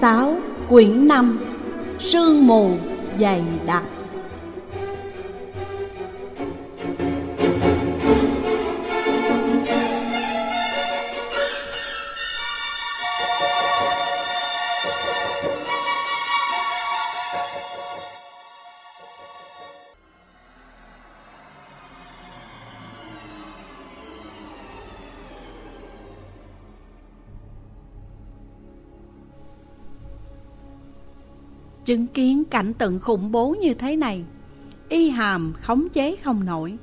sáu 6 Quyển 5 Sương mù dày đặc. Chứng kiến cảnh tượng khủng bố như thế này, Y hàm khống chế không nổi.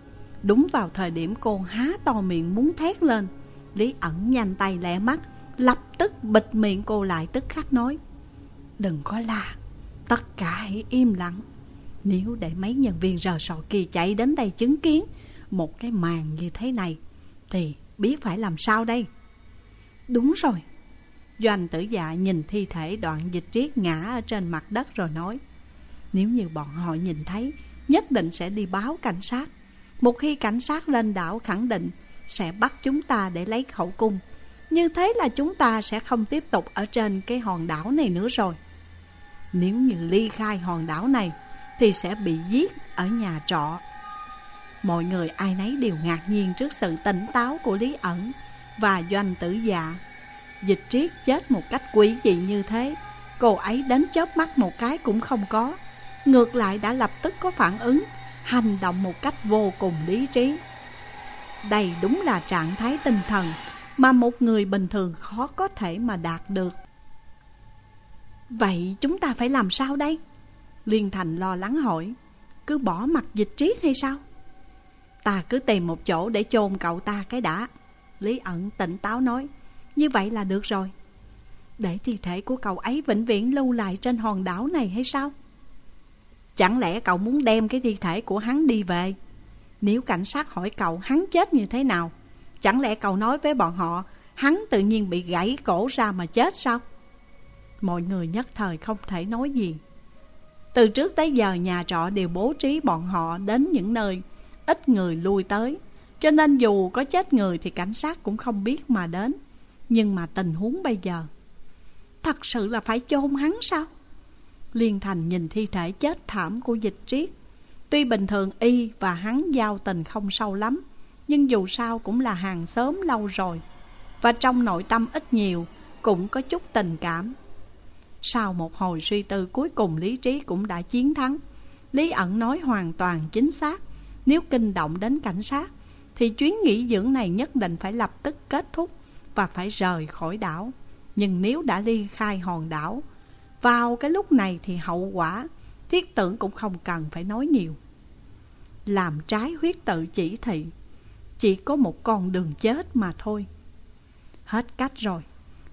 Đúng vào thời điểm cô há to miệng muốn thét lên, Lý ẩn nhanh tay lẹ mắt, Lập tức bịt miệng cô lại tức khắc nói, Đừng có la, Tất cả hãy im lặng. Nếu để mấy nhân viên rờ sọ kỳ chạy đến đây chứng kiến Một cái màn như thế này, Thì biết phải làm sao đây? Đúng rồi Doanh tử dạ nhìn thi thể đoạn dịch triết ngã ở trên mặt đất rồi nói, Nếu như bọn họ nhìn thấy, Nhất định sẽ đi báo cảnh sát. Một khi cảnh sát lên đảo khẳng định Sẽ bắt chúng ta để lấy khẩu cung, Như thế là chúng ta sẽ không tiếp tục ở trên cái hòn đảo này nữa rồi. Nếu như ly khai hòn đảo này, Thì sẽ bị giết ở nhà trọ. Mọi người ai nấy đều ngạc nhiên trước sự tỉnh táo của Lý ẩn Và doanh tử dạ Dịch triết chết một cách quỷ dị như thế. Cô ấy đến chớp mắt một cái cũng không có. Ngược lại đã lập tức có phản ứng, Hành động một cách vô cùng lý trí. Đây đúng là trạng thái tinh thần Mà một người bình thường khó có thể mà đạt được. Vậy chúng ta phải làm sao đây? Liên Thành lo lắng hỏi. Cứ bỏ mặt dịch triết hay sao? Ta cứ tìm một chỗ để chôn cậu ta cái đã. Lý ẩn tỉnh táo nói như vậy là được rồi. Để thi thể của cậu ấy vĩnh viễn lưu lại trên hòn đảo này hay sao? Chẳng lẽ cậu muốn đem cái thi thể của hắn đi về? Nếu cảnh sát hỏi cậu hắn chết như thế nào, Chẳng lẽ cậu nói với bọn họ Hắn tự nhiên bị gãy cổ ra mà chết sao? Mọi người nhất thời không thể nói gì. Từ trước tới giờ, nhà trọ đều bố trí bọn họ đến những nơi Ít người lui tới, Cho nên dù có chết người thì cảnh sát cũng không biết mà đến nhưng mà tình huống bây giờ, Thật sự là phải chôn hắn sao? Liên Thành nhìn thi thể chết thảm của dịch triết. Tuy bình thường y và hắn giao tình không sâu lắm, Nhưng dù sao cũng là hàng xóm lâu rồi, Và trong nội tâm ít nhiều Cũng có chút tình cảm. Sau một hồi suy tư, cuối cùng lý trí cũng đã chiến thắng. Lý ẩn nói hoàn toàn chính xác, Nếu kinh động đến cảnh sát, Thì chuyến nghỉ dưỡng này nhất định phải lập tức kết thúc và phải rời khỏi đảo. Nhưng nếu đã ly khai hòn đảo, vào cái lúc này thì hậu quả, thiết tưởng cũng không cần phải nói nhiều. Làm trái huyết tự chỉ thị, chỉ có một con đường chết mà thôi. Hết cách rồi,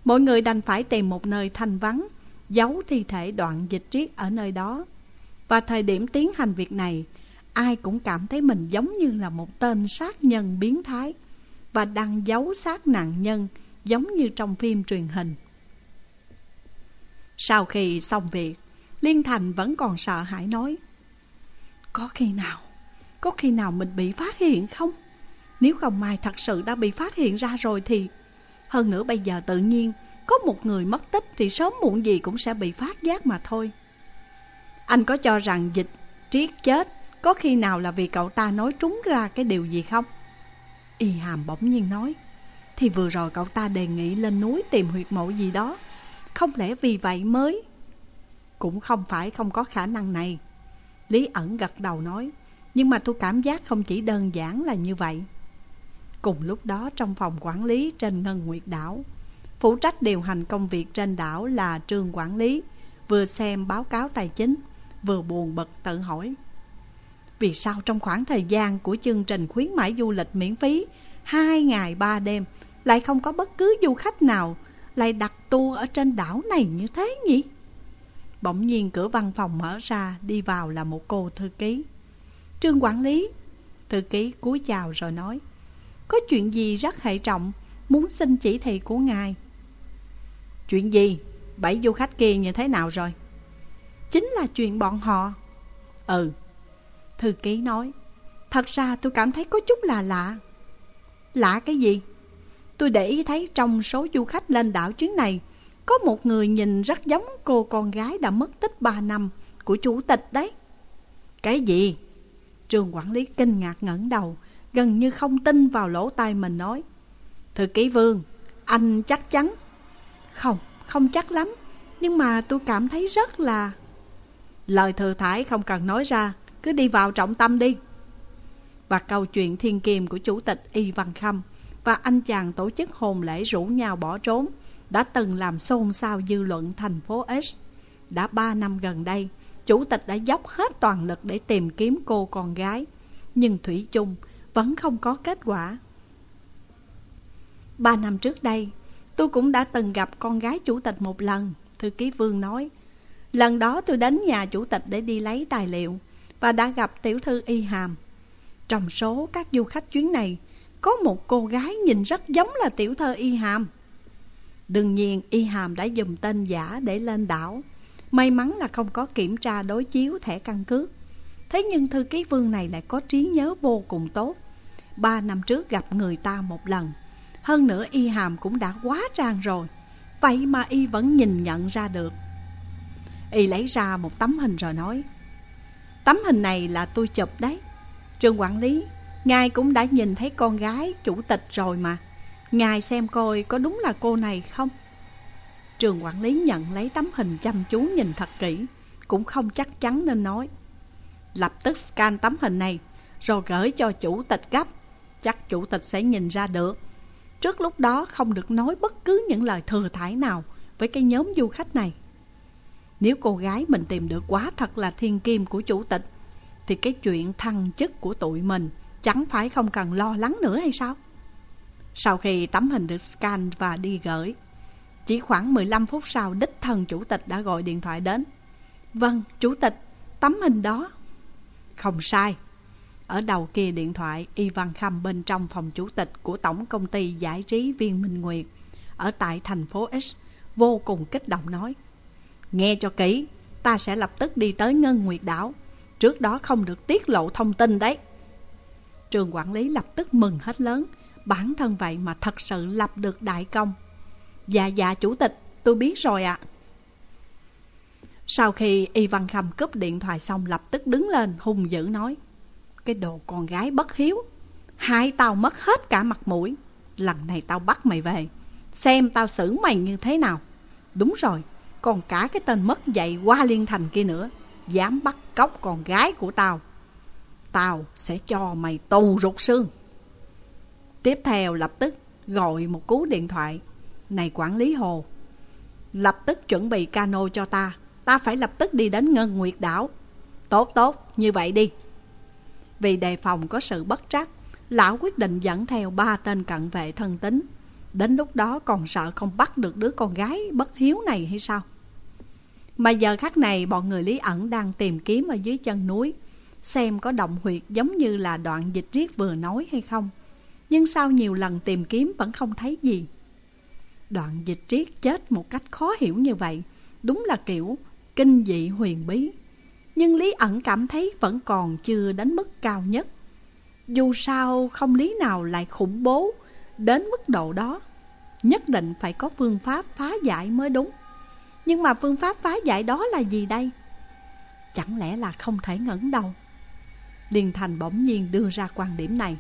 mọi người đành phải tìm một nơi thanh vắng, giấu thi thể đoạn dịch triết ở nơi đó. Và thời điểm tiến hành việc này, ai cũng cảm thấy mình giống như là một tên sát nhân biến thái và đang giấu xác nạn nhân giống như trong phim truyền hình. Sau khi xong việc, Liên Thành vẫn còn sợ hãi nói Có khi nào, có khi nào mình bị phát hiện không? Nếu không mai thật sự đã bị phát hiện ra rồi thì Hơn nữa bây giờ tự nhiên Có một người mất tích thì sớm muộn gì cũng sẽ bị phát giác mà thôi Anh có cho rằng dịch triết chết Có khi nào là vì cậu ta nói trúng ra cái điều gì không? Y Hàm bỗng nhiên nói, Thì vừa rồi cậu ta đề nghị lên núi tìm huyệt mộ gì đó. Không lẽ vì vậy mới? Cũng không phải không có khả năng này. Lý ẩn gật đầu nói, Nhưng mà tôi cảm giác không chỉ đơn giản là như vậy. Cùng lúc đó trong phòng quản lý trên Ngân Nguyệt đảo, Phụ trách điều hành công việc trên đảo là trương quản lý, Vừa xem báo cáo tài chính, Vừa buồn bực tự hỏi vì sao trong khoảng thời gian của chương trình khuyến mãi du lịch miễn phí hai ngày ba đêm lại không có bất cứ du khách nào lại đặt tour ở trên đảo này như thế nhỉ? Bỗng nhiên cửa văn phòng mở ra đi vào là một cô thư ký. Trương quản lý, thư ký cúi chào rồi nói Có chuyện gì rất hệ trọng, muốn xin chỉ thị của ngài. Chuyện gì? Bảy du khách kia như thế nào rồi? Chính là chuyện bọn họ. Ừ, Thư ký nói Thật ra tôi cảm thấy có chút là lạ Lạ cái gì? Tôi để ý thấy trong số du khách lên đảo chuyến này Có một người nhìn rất giống cô con gái đã mất tích 3 năm Của chủ tịch đấy Cái gì? Trường quản lý kinh ngạc ngẩng đầu Gần như không tin vào lỗ tai mình nói Thư ký vương Anh chắc chắn Không, không chắc lắm Nhưng mà tôi cảm thấy rất là Lời thừa thải không cần nói ra cứ đi vào trọng tâm đi. Và câu chuyện thiên kiềm của chủ tịch Y Văn Khâm Và anh chàng tổ chức hồn lễ rủ nhau bỏ trốn Đã từng làm xôn xao dư luận thành phố S Đã ba năm gần đây, Chủ tịch đã dốc hết toàn lực để tìm kiếm cô con gái. Nhưng Thủy chung vẫn không có kết quả. Ba năm trước đây, Tôi cũng đã từng gặp con gái chủ tịch một lần, Thư ký Vương nói. Lần đó tôi đến nhà chủ tịch để đi lấy tài liệu. Và đã gặp tiểu thư Y Hàm. Trong số các du khách chuyến này, Có một cô gái nhìn rất giống là tiểu thơ Y Hàm. Đương nhiên, Y Hàm đã dùng tên giả để lên đảo. May mắn là không có kiểm tra đối chiếu thẻ căn cước. Thế nhưng thư ký vương này lại có trí nhớ vô cùng tốt. Ba năm trước gặp người ta một lần. Hơn nữa, Y Hàm cũng đã quá trang rồi. Vậy mà Y vẫn nhìn nhận ra được. Y lấy ra một tấm hình rồi nói Tấm hình này là tôi chụp đấy. Trường quản lý, Ngài cũng đã nhìn thấy con gái chủ tịch rồi mà. Ngài xem coi có đúng là cô này không? Trường quản lý nhận lấy tấm hình chăm chú nhìn thật kỹ, Cũng không chắc chắn nên nói. Lập tức scan tấm hình này, Rồi gửi cho chủ tịch gấp. Chắc chủ tịch sẽ nhìn ra được. Trước lúc đó không được nói bất cứ những lời thừa thải nào Với cái nhóm du khách này nếu cô gái mình tìm được quá thật là thiên kim của chủ tịch Thì cái chuyện thăng chức của tụi mình Chẳng phải không cần lo lắng nữa hay sao? Sau khi tấm hình được scan và đi gửi Chỉ khoảng 15 phút sau Đích thân chủ tịch đã gọi điện thoại đến. Vâng, chủ tịch, tấm hình đó. Không sai. Ở đầu kia điện thoại Y Văn Khâm bên trong phòng chủ tịch Của tổng công ty giải trí Viên Minh Nguyệt Ở tại thành phố X Vô cùng kích động nói Nghe cho kỹ, ta sẽ lập tức đi tới Ngân Nguyệt Đảo. Trước đó không được tiết lộ thông tin đấy. Trường quản lý lập tức mừng hết lớn. Bản thân vậy mà thật sự lập được đại công. Dạ dạ chủ tịch, tôi biết rồi ạ. Sau khi Y Văn Khâm cúp điện thoại xong lập tức đứng lên hung dữ nói Cái đồ con gái bất hiếu Hai tao mất hết cả mặt mũi Lần này tao bắt mày về Xem tao xử mày như thế nào Đúng rồi còn cả cái tên mất dạy qua liên thành kia nữa. Dám bắt cóc con gái của tao Tao sẽ cho mày tù rụt xương. Tiếp theo lập tức gọi một cú điện thoại. Này quản lý hồ Lập tức chuẩn bị cano cho ta. Ta phải lập tức đi đến Ngân Nguyệt đảo. Tốt tốt, như vậy đi. Vì đề phòng có sự bất trắc Lão quyết định dẫn theo ba tên cận vệ thân tính. Đến lúc đó còn sợ không bắt được đứa con gái bất hiếu này hay sao? Mà giờ khắc này, bọn người Lý ẩn đang tìm kiếm ở dưới chân núi, Xem có động huyệt giống như là đoạn dịch riết vừa nói hay không. Nhưng sau nhiều lần tìm kiếm vẫn không thấy gì. Đoạn dịch triết chết một cách khó hiểu như vậy, Đúng là kiểu kinh dị huyền bí. Nhưng Lý ẩn cảm thấy vẫn còn chưa đến mức cao nhất. Dù sao, không lý nào lại khủng bố đến mức độ đó. Nhất định phải có phương pháp phá giải mới đúng nhưng mà phương pháp phá giải đó là gì đây? Chẳng lẽ là không thể ngẩng đầu? Liên Thành bỗng nhiên đưa ra quan điểm này.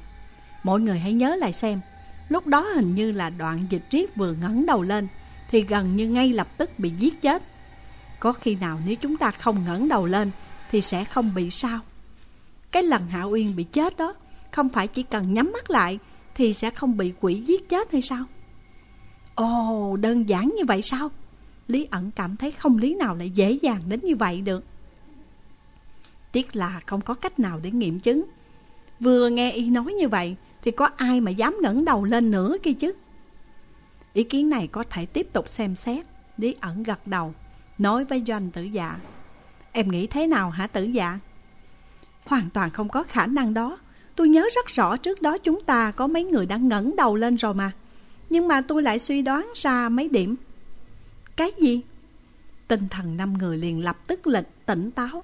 Mọi người hãy nhớ lại xem, lúc đó hình như là đoạn dịch triết vừa ngẩng đầu lên, thì gần như ngay lập tức bị giết chết. Có khi nào nếu chúng ta không ngẩng đầu lên, thì sẽ không bị sao? Cái lần Hạ Uyên bị chết đó, không phải chỉ cần nhắm mắt lại, thì sẽ không bị quỷ giết chết hay sao? Ồ, đơn giản như vậy sao? Lý ẩn cảm thấy không lý nào lại dễ dàng đến như vậy được. Tiếc là không có cách nào để nghiệm chứng. Vừa nghe y nói như vậy Thì có ai mà dám ngẩng đầu lên nữa kia chứ? Ý kiến này có thể tiếp tục xem xét. Lý ẩn gật đầu, Nói với doanh tử dạ. Em nghĩ thế nào hả tử dạ? Hoàn toàn không có khả năng đó. Tôi nhớ rất rõ trước đó chúng ta có mấy người đã ngẩng đầu lên rồi mà. Nhưng mà tôi lại suy đoán ra mấy điểm cái gì? Tinh thần năm người liền lập tức lịch tỉnh táo.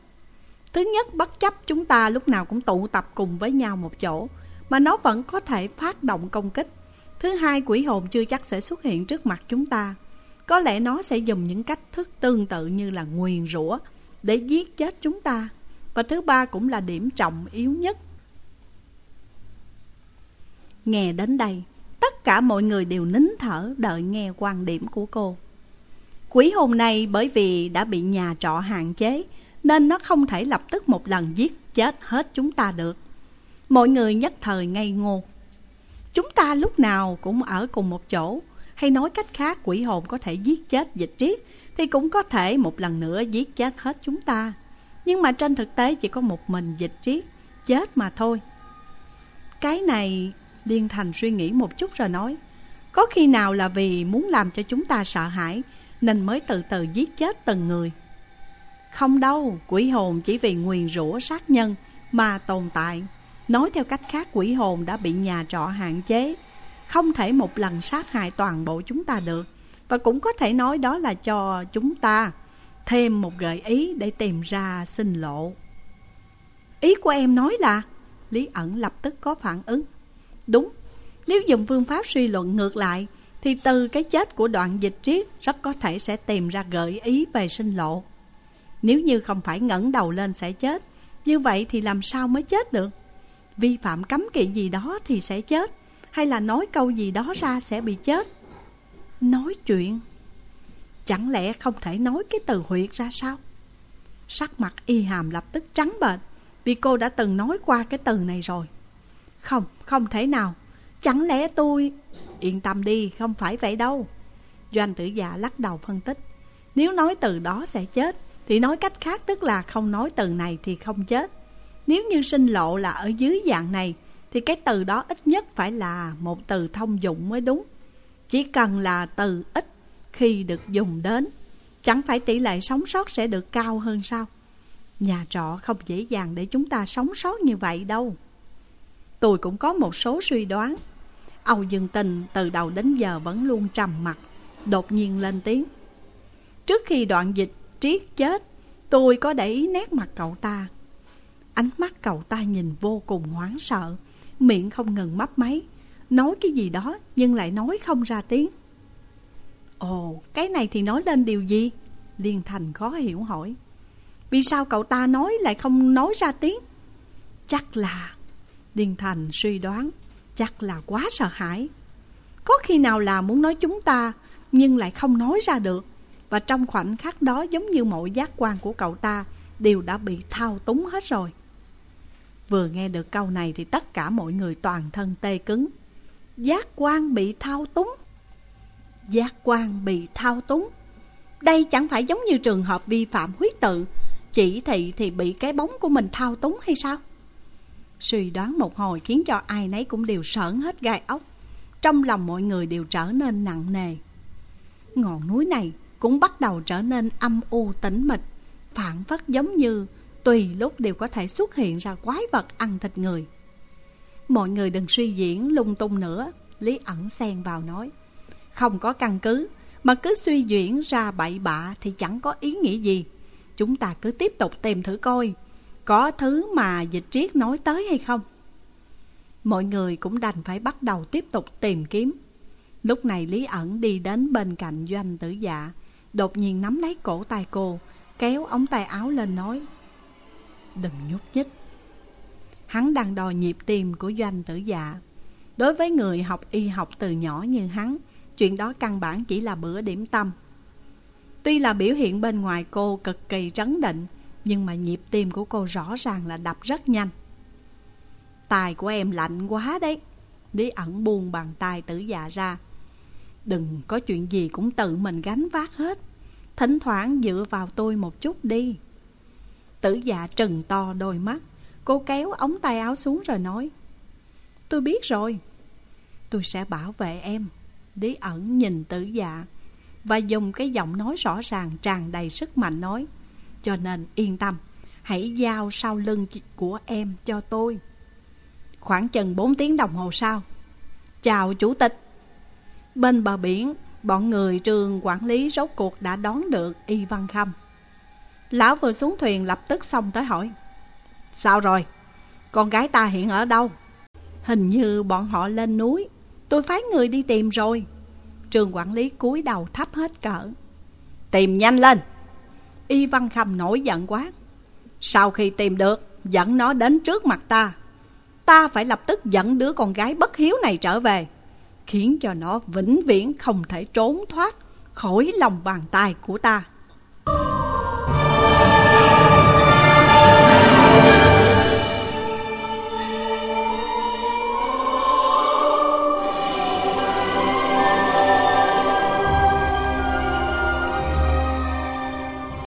Thứ nhất, bất chấp chúng ta lúc nào cũng tụ tập cùng với nhau một chỗ, mà nó vẫn có thể phát động công kích. Thứ hai, quỷ hồn chưa chắc sẽ xuất hiện trước mặt chúng ta. Có lẽ nó sẽ dùng những cách thức tương tự như là nguyền rủa để giết chết chúng ta. Và thứ ba cũng là điểm trọng yếu nhất. Nghe đến đây, tất cả mọi người đều nín thở đợi nghe quan điểm của cô. Quỷ hồn này bởi vì đã bị nhà trọ hạn chế nên nó không thể lập tức một lần giết chết hết chúng ta được. Mọi người nhất thời ngây ngô. Chúng ta lúc nào cũng ở cùng một chỗ, hay nói cách khác quỷ hồn có thể giết chết dịch triết thì cũng có thể một lần nữa giết chết hết chúng ta. Nhưng mà trên thực tế chỉ có một mình dịch triết chết mà thôi. Cái này Liên Thành suy nghĩ một chút rồi nói Có khi nào là vì muốn làm cho chúng ta sợ hãi nên mới từ từ giết chết từng người. Không đâu Quỷ hồn chỉ vì nguyền rủa sát nhân Mà tồn tại. Nói theo cách khác quỷ hồn đã bị nhà trọ hạn chế. Không thể một lần sát hại toàn bộ chúng ta được. Và cũng có thể nói đó là cho chúng ta Thêm một gợi ý để tìm ra sinh lộ. Ý của em nói là Lý ẩn lập tức có phản ứng. Đúng, nếu dùng phương pháp suy luận ngược lại thì từ cái chết của đoạn dịch triết Rất có thể sẽ tìm ra gợi ý về sinh lộ. Nếu như không phải ngẩng đầu lên sẽ chết Như vậy thì làm sao mới chết được? Vi phạm cấm kỵ gì đó thì sẽ chết Hay là nói câu gì đó ra sẽ bị chết? Nói chuyện. Chẳng lẽ không thể nói cái từ huyệt ra sao? Sắc mặt y hàm lập tức trắng bệch Vì cô đã từng nói qua cái từ này rồi. Không, không thể nào. Chẳng lẽ tôi Yên tâm đi, không phải vậy đâu. Doanh tử dạ lắc đầu phân tích. Nếu nói từ đó sẽ chết Thì nói cách khác tức là không nói từ này thì không chết. Nếu như sinh lộ là ở dưới dạng này Thì cái từ đó ít nhất phải là một từ thông dụng mới đúng. Chỉ cần là từ ít khi được dùng đến Chẳng phải tỷ lệ sống sót sẽ được cao hơn sao? Nhà trọ không dễ dàng để chúng ta sống sót như vậy đâu. Tôi cũng có một số suy đoán. Âu Dương Tình từ đầu đến giờ vẫn luôn trầm mặt Đột nhiên lên tiếng. Trước khi đoạn dịch triết chết Tôi có để ý nét mặt cậu ta. Ánh mắt cậu ta nhìn vô cùng hoảng sợ Miệng không ngừng mấp máy. Nói cái gì đó nhưng lại nói không ra tiếng. Ồ, cái này thì nói lên điều gì? Liên Thành khó hiểu hỏi. Vì sao cậu ta nói lại không nói ra tiếng? Chắc là điền Thành suy đoán, Chắc là quá sợ hãi. Có khi nào là muốn nói chúng ta, Nhưng lại không nói ra được. Và trong khoảnh khắc đó, giống như mọi giác quan của cậu ta, Đều đã bị thao túng hết rồi. Vừa nghe được câu này thì tất cả mọi người toàn thân tê cứng. Giác quan bị thao túng. Giác quan bị thao túng. Đây chẳng phải giống như trường hợp vi phạm huyết tự, Chỉ thị thì bị cái bóng của mình thao túng hay sao? Suy đoán một hồi khiến cho ai nấy cũng đều sởn hết gai ốc. Trong lòng mọi người đều trở nên nặng nề. Ngọn núi này cũng bắt đầu trở nên âm u tĩnh mịch Phản phất giống như tùy lúc đều có thể xuất hiện ra quái vật ăn thịt người. Mọi người đừng suy diễn lung tung nữa, Lý ẩn xen vào nói. Không có căn cứ, Mà cứ suy diễn ra bậy bạ thì chẳng có ý nghĩa gì. Chúng ta cứ tiếp tục tìm thử coi có thứ mà dịch triết nói tới hay không? Mọi người cũng đành phải bắt đầu tiếp tục tìm kiếm. Lúc này Lý ẩn đi đến bên cạnh doanh tử dạ, đột nhiên nắm lấy cổ tay cô, kéo ống tay áo lên nói. Đừng nhúc nhích. Hắn đang đòi nhịp tim của doanh tử dạ. Đối với người học y học từ nhỏ như hắn, chuyện đó căn bản chỉ là bữa điểm tâm. Tuy là biểu hiện bên ngoài cô cực kỳ trấn định, nhưng mà nhịp tim của cô rõ ràng là đập rất nhanh. Tài của em lạnh quá đấy. Lý ẩn buông bàn tay tử dạ ra. Đừng có chuyện gì cũng tự mình gánh vác hết. Thỉnh thoảng dựa vào tôi một chút đi. Tử dạ trừng to đôi mắt. Cô kéo ống tay áo xuống rồi nói, Tôi biết rồi. Tôi sẽ bảo vệ em. Lý ẩn nhìn tử dạ Và dùng cái giọng nói rõ ràng tràn đầy sức mạnh nói cho nên yên tâm. Hãy giao sau lưng của em cho tôi. Khoảng chừng 4 tiếng đồng hồ sau, Chào chủ tịch. Bên bờ biển, Bọn người trường quản lý rốt cuộc đã đón được Y Văn Khâm. Lão vừa xuống thuyền lập tức xong tới hỏi, Sao rồi? Con gái ta hiện ở đâu? Hình như bọn họ lên núi, Tôi phái người đi tìm rồi. Trường quản lý cúi đầu thấp hết cỡ, Tìm nhanh lên. Y Văn Khâm nổi giận quá. Sau khi tìm được, Dẫn nó đến trước mặt ta. Ta phải lập tức dẫn đứa con gái bất hiếu này trở về, Khiến cho nó vĩnh viễn không thể trốn thoát Khỏi lòng bàn tay của ta.